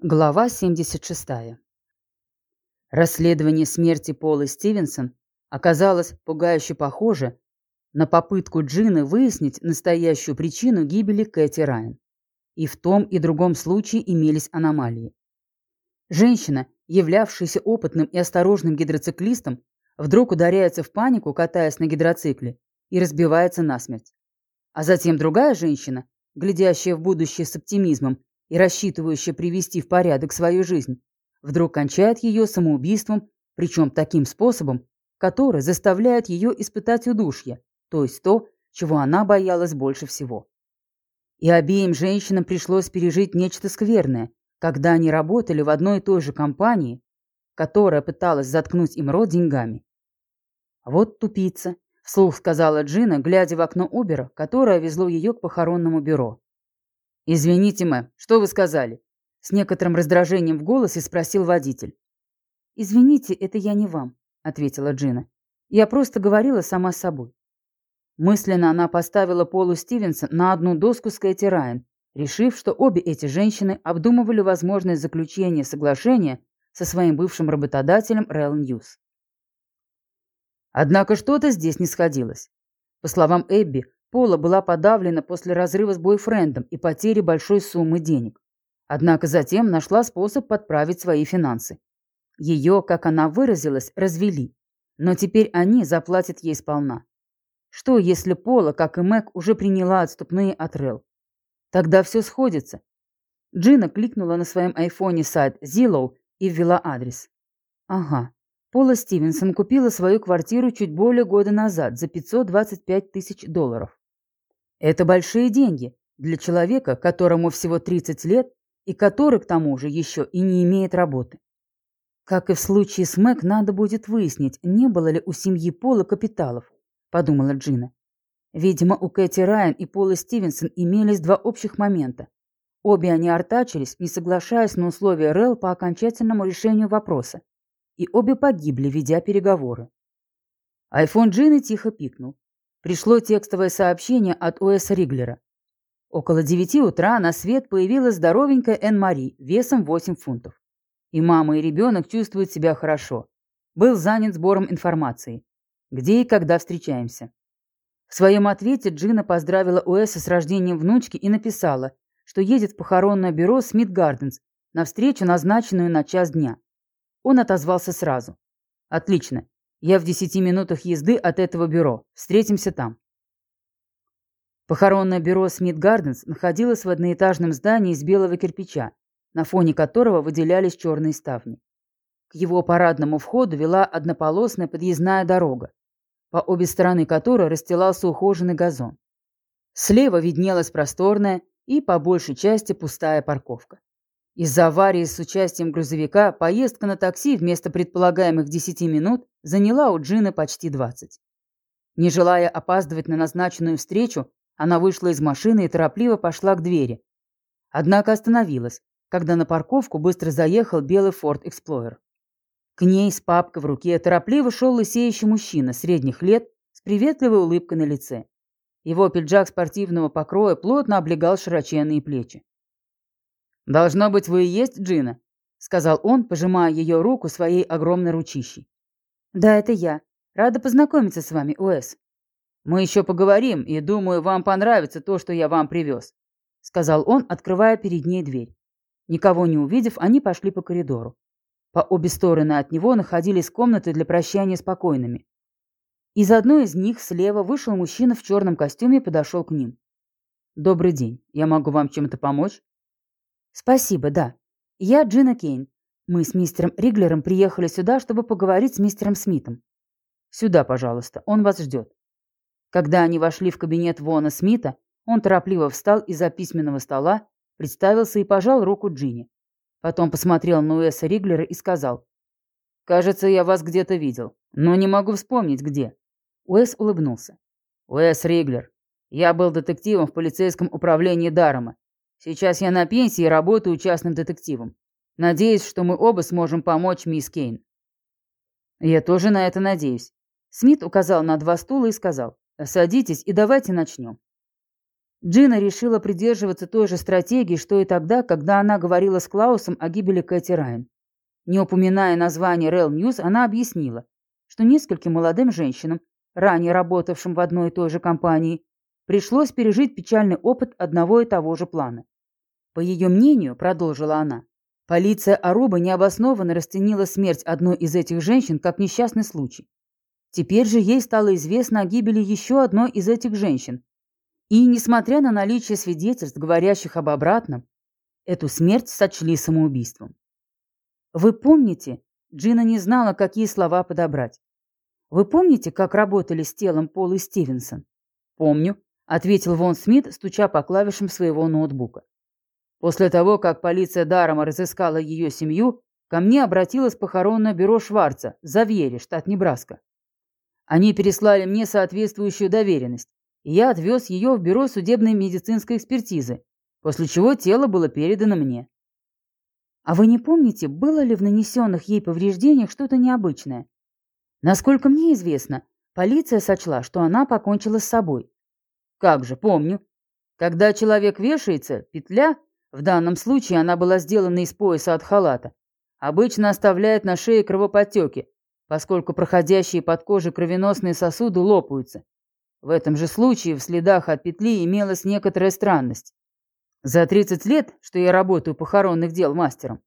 Глава 76. Расследование смерти Пола Стивенсон оказалось пугающе похоже на попытку Джины выяснить настоящую причину гибели Кэти Райан. И в том и другом случае имелись аномалии. Женщина, являвшаяся опытным и осторожным гидроциклистом, вдруг ударяется в панику, катаясь на гидроцикле, и разбивается насмерть. А затем другая женщина, глядящая в будущее с оптимизмом, и рассчитывающая привести в порядок свою жизнь, вдруг кончает ее самоубийством, причем таким способом, который заставляет ее испытать удушье, то есть то, чего она боялась больше всего. И обеим женщинам пришлось пережить нечто скверное, когда они работали в одной и той же компании, которая пыталась заткнуть им рот деньгами. «Вот тупица», — вслух сказала Джина, глядя в окно Убера, которое везло ее к похоронному бюро. «Извините, мэм, что вы сказали?» С некоторым раздражением в голосе спросил водитель. «Извините, это я не вам», — ответила Джина. «Я просто говорила сама с собой». Мысленно она поставила Полу Стивенса на одну доску с Кэти Райан, решив, что обе эти женщины обдумывали возможность заключения соглашения со своим бывшим работодателем REL News. Однако что-то здесь не сходилось. По словам Эбби, Пола была подавлена после разрыва с бойфрендом и потери большой суммы денег. Однако затем нашла способ подправить свои финансы. Ее, как она выразилась, развели. Но теперь они заплатят ей сполна. Что, если Пола, как и Мэг, уже приняла отступные от Рел? Тогда все сходится. Джина кликнула на своем айфоне сайт Zillow и ввела адрес. Ага, Пола Стивенсон купила свою квартиру чуть более года назад за 525 тысяч долларов. Это большие деньги для человека, которому всего 30 лет и который, к тому же, еще и не имеет работы. Как и в случае с Мэг, надо будет выяснить, не было ли у семьи Пола капиталов, подумала Джина. Видимо, у Кэти Райан и Пола Стивенсон имелись два общих момента. Обе они артачились, не соглашаясь на условия Рэл по окончательному решению вопроса. И обе погибли, ведя переговоры. Айфон Джины тихо пикнул. Пришло текстовое сообщение от Уэса Риглера. Около девяти утра на свет появилась здоровенькая Энн-Мари весом 8 фунтов. И мама, и ребенок чувствуют себя хорошо. Был занят сбором информации. Где и когда встречаемся. В своем ответе Джина поздравила Уэса с рождением внучки и написала, что едет в похоронное бюро Смит Гарденс на встречу, назначенную на час дня. Он отозвался сразу. «Отлично. Я в десяти минутах езды от этого бюро. Встретимся там. Похоронное бюро Смит Гарденс находилось в одноэтажном здании из белого кирпича, на фоне которого выделялись черные ставни. К его парадному входу вела однополосная подъездная дорога, по обе стороны которой расстилался ухоженный газон. Слева виднелась просторная и, по большей части, пустая парковка. Из-за аварии с участием грузовика поездка на такси вместо предполагаемых 10 минут заняла у Джины почти 20. Не желая опаздывать на назначенную встречу, она вышла из машины и торопливо пошла к двери. Однако остановилась, когда на парковку быстро заехал белый Ford Explorer. К ней с папкой в руке торопливо шел лысеющий мужчина средних лет с приветливой улыбкой на лице. Его пиджак спортивного покроя плотно облегал широченные плечи. «Должно быть, вы и есть Джина», — сказал он, пожимая ее руку своей огромной ручищей. «Да, это я. Рада познакомиться с вами, Уэс». «Мы еще поговорим, и, думаю, вам понравится то, что я вам привез», — сказал он, открывая перед ней дверь. Никого не увидев, они пошли по коридору. По обе стороны от него находились комнаты для прощания с покойными. Из одной из них слева вышел мужчина в черном костюме и подошел к ним. «Добрый день. Я могу вам чем-то помочь?» «Спасибо, да. Я Джина Кейн. Мы с мистером Риглером приехали сюда, чтобы поговорить с мистером Смитом. Сюда, пожалуйста, он вас ждет». Когда они вошли в кабинет Вона Смита, он торопливо встал из-за письменного стола, представился и пожал руку Джинни. Потом посмотрел на Уэса Риглера и сказал. «Кажется, я вас где-то видел, но не могу вспомнить, где». Уэс улыбнулся. «Уэс Риглер. Я был детективом в полицейском управлении Дарома. Сейчас я на пенсии и работаю частным детективом. Надеюсь, что мы оба сможем помочь мисс Кейн. Я тоже на это надеюсь. Смит указал на два стула и сказал, садитесь и давайте начнем. Джина решила придерживаться той же стратегии, что и тогда, когда она говорила с Клаусом о гибели Кэти Райан. Не упоминая название REL News, она объяснила, что нескольким молодым женщинам, ранее работавшим в одной и той же компании, пришлось пережить печальный опыт одного и того же плана. По ее мнению, продолжила она, полиция Аруба необоснованно расценила смерть одной из этих женщин как несчастный случай. Теперь же ей стало известно о гибели еще одной из этих женщин. И, несмотря на наличие свидетельств, говорящих об обратном, эту смерть сочли самоубийством. Вы помните, Джина не знала, какие слова подобрать. Вы помните, как работали с телом Полы Стивенсон? Помню, ответил Вон Смит, стуча по клавишам своего ноутбука. После того, как полиция Дарома разыскала ее семью, ко мне обратилось похоронное бюро Шварца, Завьери, штат Небраска. Они переслали мне соответствующую доверенность, и я отвез ее в бюро судебной медицинской экспертизы, после чего тело было передано мне. А вы не помните, было ли в нанесенных ей повреждениях что-то необычное? Насколько мне известно, полиция сочла, что она покончила с собой. Как же, помню. Когда человек вешается, петля, в данном случае она была сделана из пояса от халата, обычно оставляет на шее кровоподтеки, поскольку проходящие под кожей кровеносные сосуды лопаются. В этом же случае в следах от петли имелась некоторая странность. За 30 лет, что я работаю похоронных дел мастером,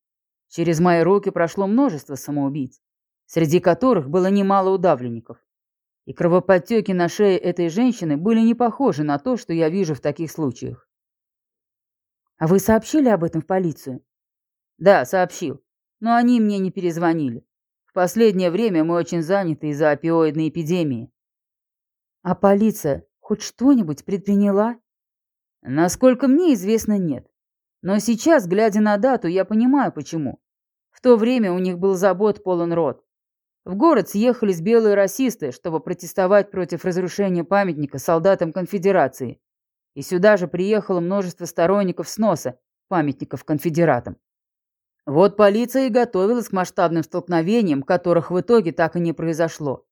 через мои руки прошло множество самоубийц, среди которых было немало удавленников. И кровоподтеки на шее этой женщины были не похожи на то, что я вижу в таких случаях. А вы сообщили об этом в полицию? Да, сообщил. Но они мне не перезвонили. В последнее время мы очень заняты из-за опиоидной эпидемии. А полиция хоть что-нибудь предприняла? Насколько мне известно, нет. Но сейчас, глядя на дату, я понимаю, почему. В то время у них был забот полон рот. В город съехались белые расисты, чтобы протестовать против разрушения памятника солдатам конфедерации. И сюда же приехало множество сторонников сноса памятников конфедератам. Вот полиция и готовилась к масштабным столкновениям, которых в итоге так и не произошло.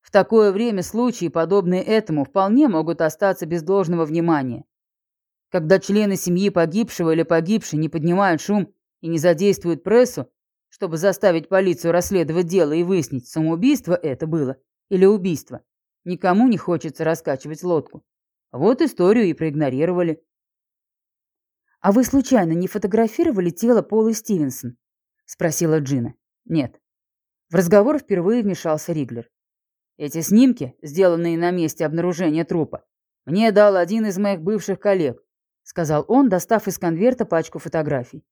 В такое время случаи, подобные этому, вполне могут остаться без должного внимания. Когда члены семьи погибшего или погибшей не поднимают шум и не задействуют прессу, чтобы заставить полицию расследовать дело и выяснить, самоубийство это было или убийство, никому не хочется раскачивать лодку. Вот историю и проигнорировали. «А вы случайно не фотографировали тело Полы Стивенсон?» — спросила Джина. «Нет». В разговор впервые вмешался Риглер. «Эти снимки, сделанные на месте обнаружения трупа, мне дал один из моих бывших коллег», — сказал он, достав из конверта пачку фотографий.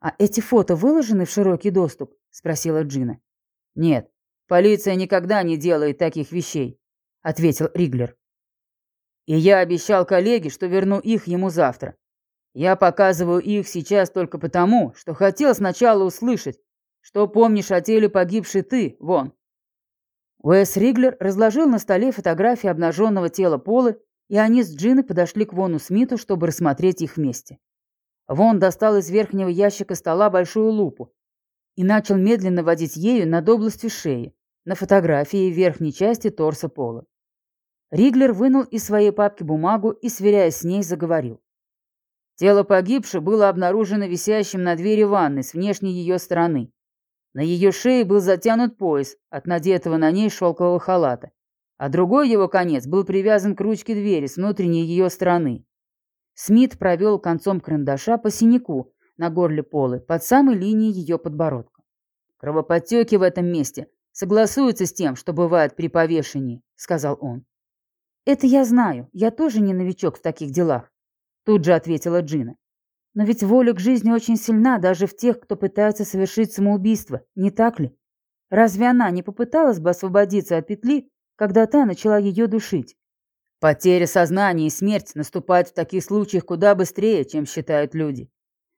«А эти фото выложены в широкий доступ?» — спросила Джина. «Нет, полиция никогда не делает таких вещей», — ответил Риглер. «И я обещал коллеге, что верну их ему завтра. Я показываю их сейчас только потому, что хотел сначала услышать, что помнишь о теле погибшей ты, вон. Уэс Риглер разложил на столе фотографии обнаженного тела Полы, и они с Джиной подошли к Вону Смиту, чтобы рассмотреть их вместе. Вон достал из верхнего ящика стола большую лупу и начал медленно водить ею над областью шеи, на фотографии верхней части торса Пола. Риглер вынул из своей папки бумагу и, сверяясь с ней, заговорил. Тело погибшей было обнаружено висящим на двери ванны с внешней ее стороны. На ее шее был затянут пояс от надетого на ней шелкового халата, а другой его конец был привязан к ручке двери с внутренней ее стороны. Смит провел концом карандаша по синяку на горле Полы под самой линией ее подбородка. «Кровоподтеки в этом месте согласуются с тем, что бывает при повешении», — сказал он. «Это я знаю, я тоже не новичок в таких делах. Тут же ответила Джина. Но ведь воля к жизни очень сильна даже в тех, кто пытается совершить самоубийство, не так ли? Разве она не попыталась бы освободиться от петли, когда та начала ее душить? Потеря сознания и смерть наступают в таких случаях куда быстрее, чем считают люди,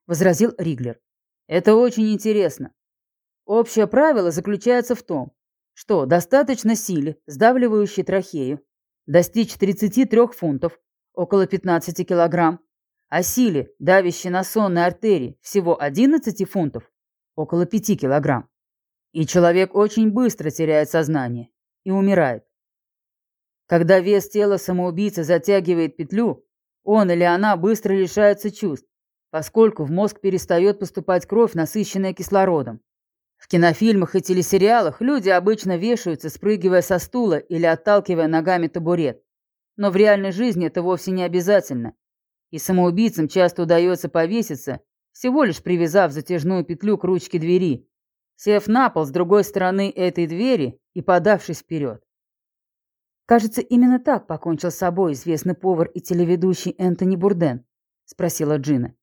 возразил Риглер. Это очень интересно. Общее правило заключается в том, что достаточно силе, сдавливающей трахею, достичь 33 фунтов, около 15 килограмм, а силе, давящей на сонной артерии, всего 11 фунтов, около 5 килограмм. И человек очень быстро теряет сознание и умирает. Когда вес тела самоубийцы затягивает петлю, Он или она быстро лишается чувств, поскольку в мозг перестает поступать кровь, насыщенная кислородом. В кинофильмах и телесериалах люди обычно вешаются, спрыгивая со стула или отталкивая ногами табурет. Но в реальной жизни это вовсе не обязательно. И самоубийцам часто удается повеситься, всего лишь привязав затяжную петлю к ручке двери, сев на пол с другой стороны этой двери и подавшись вперед. «Кажется, именно так покончил с собой известный повар и телеведущий Энтони Бурден», — спросила Джина.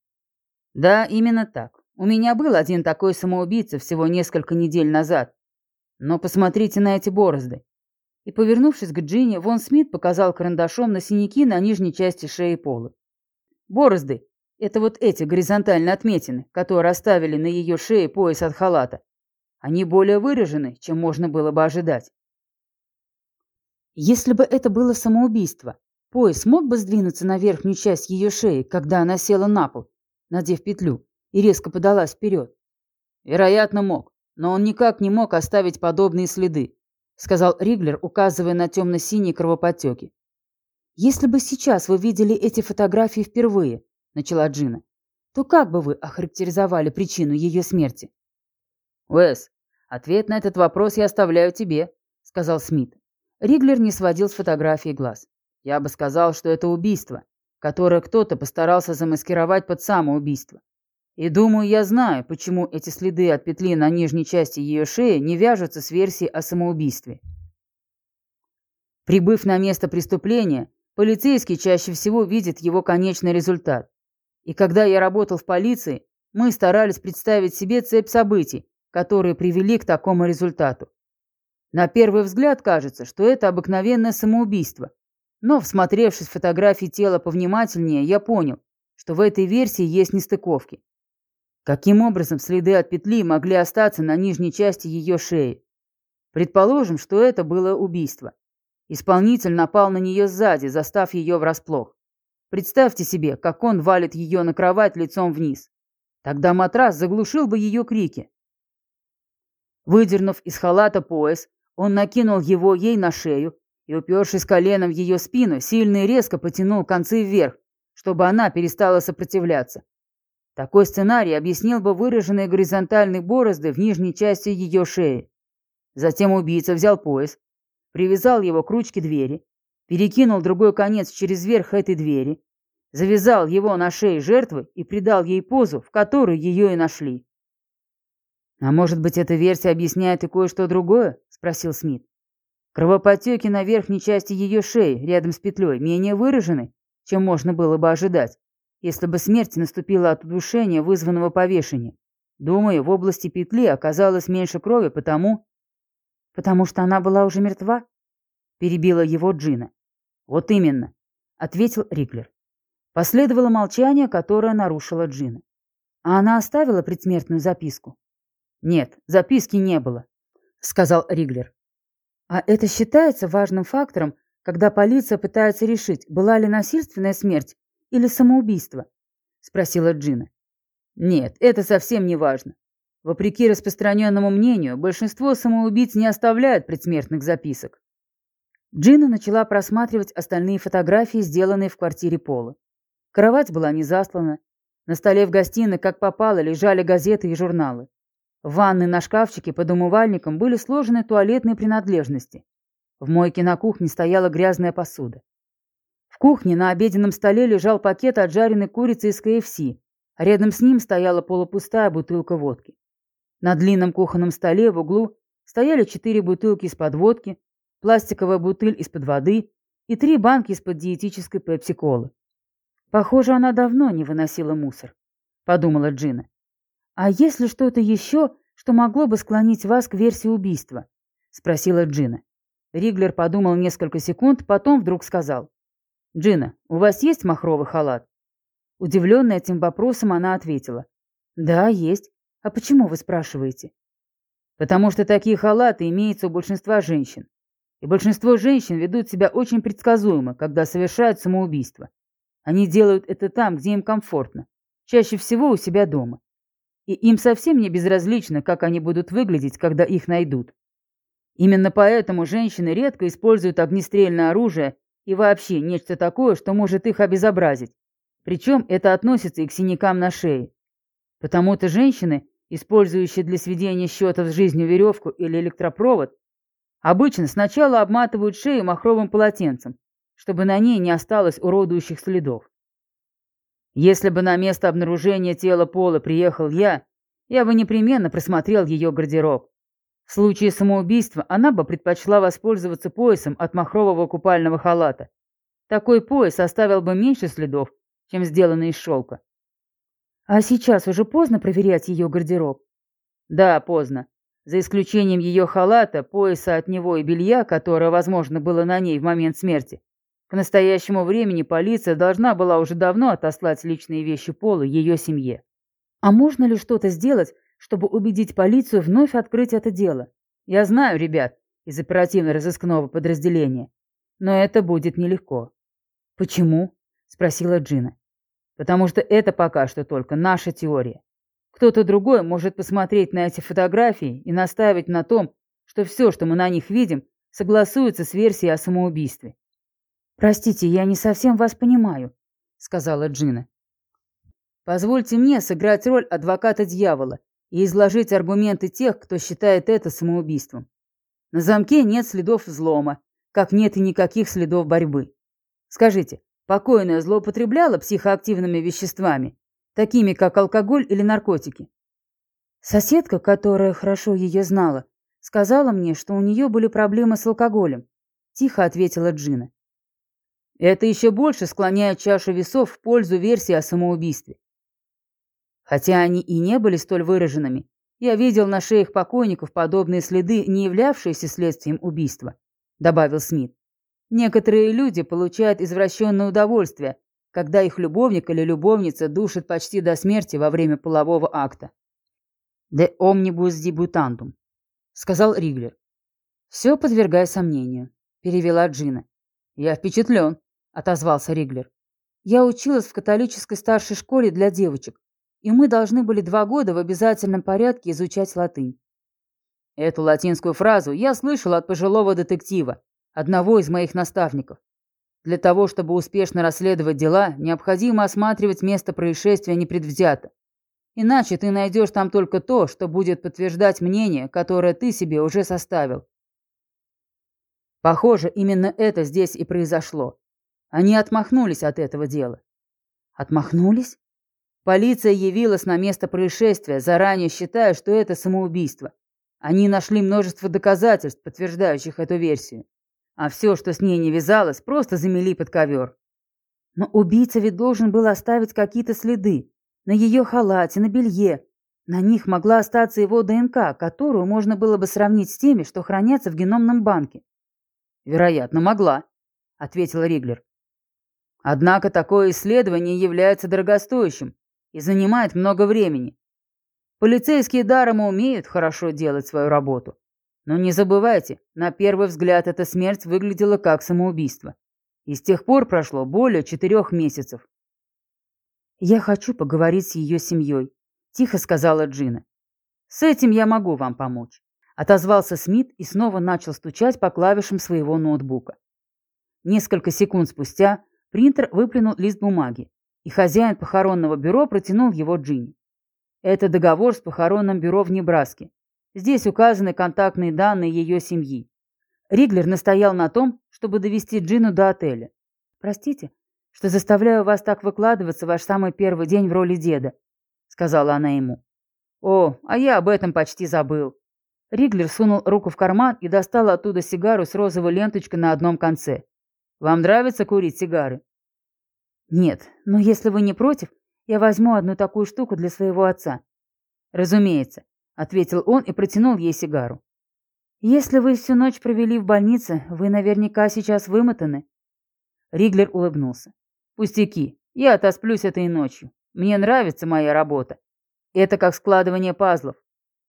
«Да, именно так. У меня был один такой самоубийца всего несколько недель назад. Но посмотрите на эти борозды». И, повернувшись к Джине, Вон Смит показал карандашом на синяки на нижней части шеи Полы. Борозды — это вот эти горизонтальные отметины, которые оставили на ее шее пояс от халата. Они более выражены, чем можно было бы ожидать. Если бы это было самоубийство, пояс мог бы сдвинуться на верхнюю часть ее шеи, когда она села на пол, надев петлю, и резко подалась вперед. Вероятно, мог, но он никак не мог оставить подобные следы, сказал Риглер, указывая на темно-синие кровоподтеки. Если бы сейчас вы видели эти фотографии впервые, начала Джина, то как бы вы охарактеризовали причину ее смерти? Уэс, ответ на этот вопрос я оставляю тебе, сказал Смит. Риглер не сводил с фотографии глаз. Я бы сказал, что это убийство, которое кто-то постарался замаскировать под самоубийство. И думаю, я знаю, почему эти следы от петли на нижней части ее шеи не вяжутся с версией о самоубийстве. Прибыв на место преступления, полицейский чаще всего видит его конечный результат. И когда я работал в полиции, мы старались представить себе цепь событий, которые привели к такому результату. На первый взгляд кажется, что это обыкновенное самоубийство. Но, всмотревшись в фотографии тела повнимательнее, я понял, что в этой версии есть нестыковки. Каким образом следы от петли могли остаться на нижней части ее шеи? Предположим, что это было убийство. Исполнитель напал на нее сзади, застав ее врасплох. Представьте себе, как он валит ее на кровать лицом вниз. Тогда матрас заглушил бы ее крики. Выдернув из халата пояс, он накинул его ей на шею и, упершись коленом в ее спину, сильно и резко потянул концы вверх, чтобы она перестала сопротивляться. Такой сценарий объяснил бы выраженные горизонтальные борозды в нижней части ее шеи. Затем убийца взял пояс, привязал его к ручке двери, перекинул другой конец через верх этой двери, завязал его на шее жертвы и придал ей позу, в которой ее и нашли. А может быть, эта версия объясняет и кое-что другое? Спросил Смит. Кровоподтеки на верхней части ее шеи, рядом с петлей, менее выражены, чем можно было бы ожидать, если бы смерть наступила от удушения, вызванного повешением. Думаю, в области петли оказалось меньше крови, потому... Потому что она была уже мертва? Перебила его Джина. Вот именно, ответил Риклер. Последовало молчание, которое нарушила Джина. А она оставила предсмертную записку? Нет, записки не было сказал Риглер. А это считается важным фактором, когда полиция пытается решить, была ли насильственная смерть или самоубийство? спросила Джина. Нет, это совсем не важно. Вопреки распространенному мнению, большинство самоубийц не оставляют предсмертных записок. Джина начала просматривать остальные фотографии, сделанные в квартире Пола. Кровать была не заслана. На столе в гостиной, как попало, лежали газеты и журналы. В ванной на шкафчике под умывальником были сложены туалетные принадлежности. В мойке на кухне стояла грязная посуда. В кухне на обеденном столе лежал пакет от жареной курицы из КФС, рядом с ним стояла полупустая бутылка водки. На длинном кухонном столе в углу стояли четыре бутылки из-под водки, пластиковая бутыль из-под воды и три банки из-под диетической пепси-колы. «Похоже, она давно не выносила мусор», — подумала Джина. «А есть ли что-то еще, что могло бы склонить вас к версии убийства?» — спросила Джина. Риглер подумал несколько секунд, потом вдруг сказал. «Джина, у вас есть махровый халат?» Удивленная этим вопросом, она ответила. «Да, есть. А почему вы спрашиваете?» «Потому что такие халаты имеются у большинства женщин. И большинство женщин ведут себя очень предсказуемо, когда совершают самоубийство. Они делают это там, где им комфортно. Чаще всего у себя дома и им совсем не безразлично, как они будут выглядеть, когда их найдут. Именно поэтому женщины редко используют огнестрельное оружие и вообще нечто такое, что может их обезобразить. Причем это относится и к синякам на шее. Потому-то женщины, использующие для сведения счетов с жизнью веревку или электропровод, обычно сначала обматывают шею махровым полотенцем, чтобы на ней не осталось уродующих следов. Если бы на место обнаружения тела Пола приехал я, я бы непременно просмотрел ее гардероб. В случае самоубийства она бы предпочла воспользоваться поясом от махрового купального халата. Такой пояс оставил бы меньше следов, чем сделанный из шелка. А сейчас уже поздно проверять ее гардероб? Да, поздно. За исключением ее халата, пояса от него и белья, которое, возможно, было на ней в момент смерти, к настоящему времени полиция должна была уже давно отослать личные вещи Пола ее семье. А можно ли что-то сделать, чтобы убедить полицию вновь открыть это дело? Я знаю, ребят, из оперативно-розыскного подразделения. Но это будет нелегко. Почему? Спросила Джина. Потому что это пока что только наша теория. Кто-то другой может посмотреть на эти фотографии и настаивать на том, что все, что мы на них видим, согласуется с версией о самоубийстве. «Простите, я не совсем вас понимаю», — сказала Джина. «Позвольте мне сыграть роль адвоката дьявола и изложить аргументы тех, кто считает это самоубийством. На замке нет следов взлома, как нет и никаких следов борьбы. Скажите, покойная злоупотребляла психоактивными веществами, такими как алкоголь или наркотики?» Соседка, которая хорошо ее знала, сказала мне, что у нее были проблемы с алкоголем. Тихо ответила Джина. Это еще больше склоняет чашу весов в пользу версии о самоубийстве. Хотя они и не были столь выраженными, я видел на шеях покойников подобные следы, не являвшиеся следствием убийства, добавил Смит. Некоторые люди получают извращенное удовольствие, когда их любовник или любовница душит почти до смерти во время полового акта. «De omnibus debutantum», — сказал Риглер. «Все подвергая сомнению», — перевела Джина. «Я впечатлен», отозвался Риглер. Я училась в католической старшей школе для девочек, и мы должны были два года в обязательном порядке изучать латынь. Эту латинскую фразу я слышал от пожилого детектива, одного из моих наставников. Для того, чтобы успешно расследовать дела, необходимо осматривать место происшествия непредвзято. Иначе ты найдешь там только то, что будет подтверждать мнение, которое ты себе уже составил. Похоже, именно это здесь и произошло. Они отмахнулись от этого дела. Отмахнулись? Полиция явилась на место происшествия, заранее считая, что это самоубийство. Они нашли множество доказательств, подтверждающих эту версию. А все, что с ней не вязалось, просто замели под ковер. Но убийца ведь должен был оставить какие-то следы. На ее халате, на белье. На них могла остаться его ДНК, которую можно было бы сравнить с теми, что хранятся в геномном банке. «Вероятно, могла», — ответил Риглер. Однако такое исследование является дорогостоящим и занимает много времени. Полицейские даром умеют хорошо делать свою работу. Но не забывайте, на первый взгляд эта смерть выглядела как самоубийство. И с тех пор прошло более четырех месяцев. «Я хочу поговорить с ее семьей», — тихо сказала Джина. «С этим я могу вам помочь», — отозвался Смит и снова начал стучать по клавишам своего ноутбука. Несколько секунд спустя Принтер выплюнул лист бумаги, и хозяин похоронного бюро протянул его Джинни. Это договор с похоронным бюро в Небраске. Здесь указаны контактные данные ее семьи. Риглер настоял на том, чтобы довести Джину до отеля. «Простите, что заставляю вас так выкладываться ваш самый первый день в роли деда», — сказала она ему. «О, а я об этом почти забыл». Риглер сунул руку в карман и достал оттуда сигару с розовой ленточкой на одном конце. Вам нравится курить сигары? Нет, но если вы не против, я возьму одну такую штуку для своего отца. Разумеется, ответил он и протянул ей сигару. Если вы всю ночь провели в больнице, вы наверняка сейчас вымотаны. Риглер улыбнулся. Пустяки, я отосплюсь этой ночью. Мне нравится моя работа. Это как складывание пазлов.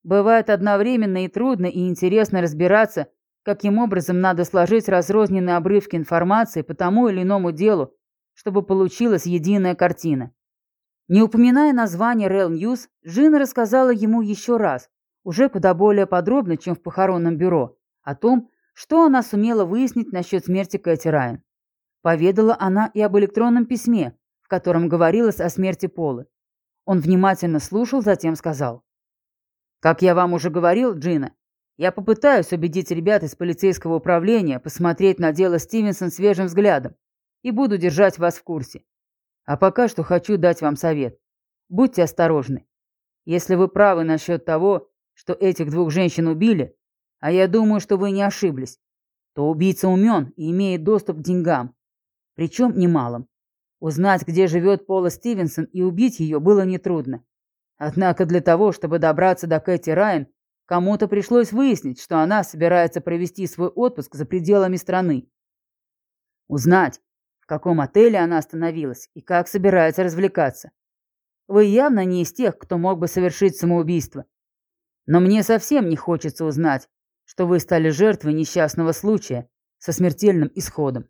Бывает одновременно и трудно, и интересно разбираться, каким образом надо сложить разрозненные обрывки информации по тому или иному делу, чтобы получилась единая картина. Не упоминая название REL News, Джина рассказала ему еще раз, уже куда более подробно, чем в похоронном бюро, о том, что она сумела выяснить насчет смерти Кэти Райан. Поведала она и об электронном письме, в котором говорилось о смерти Полы. Он внимательно слушал, затем сказал. «Как я вам уже говорил, Джина, я попытаюсь убедить ребят из полицейского управления посмотреть на дело Стивенсон свежим взглядом и буду держать вас в курсе. А пока что хочу дать вам совет. Будьте осторожны. Если вы правы насчет того, что этих двух женщин убили, а я думаю, что вы не ошиблись, то убийца умен и имеет доступ к деньгам, причем немалым. Узнать, где живет Пола Стивенсон и убить ее было нетрудно. Однако для того, чтобы добраться до Кэти Райан, кому-то пришлось выяснить, что она собирается провести свой отпуск за пределами страны. Узнать, в каком отеле она остановилась и как собирается развлекаться. Вы явно не из тех, кто мог бы совершить самоубийство. Но мне совсем не хочется узнать, что вы стали жертвой несчастного случая со смертельным исходом.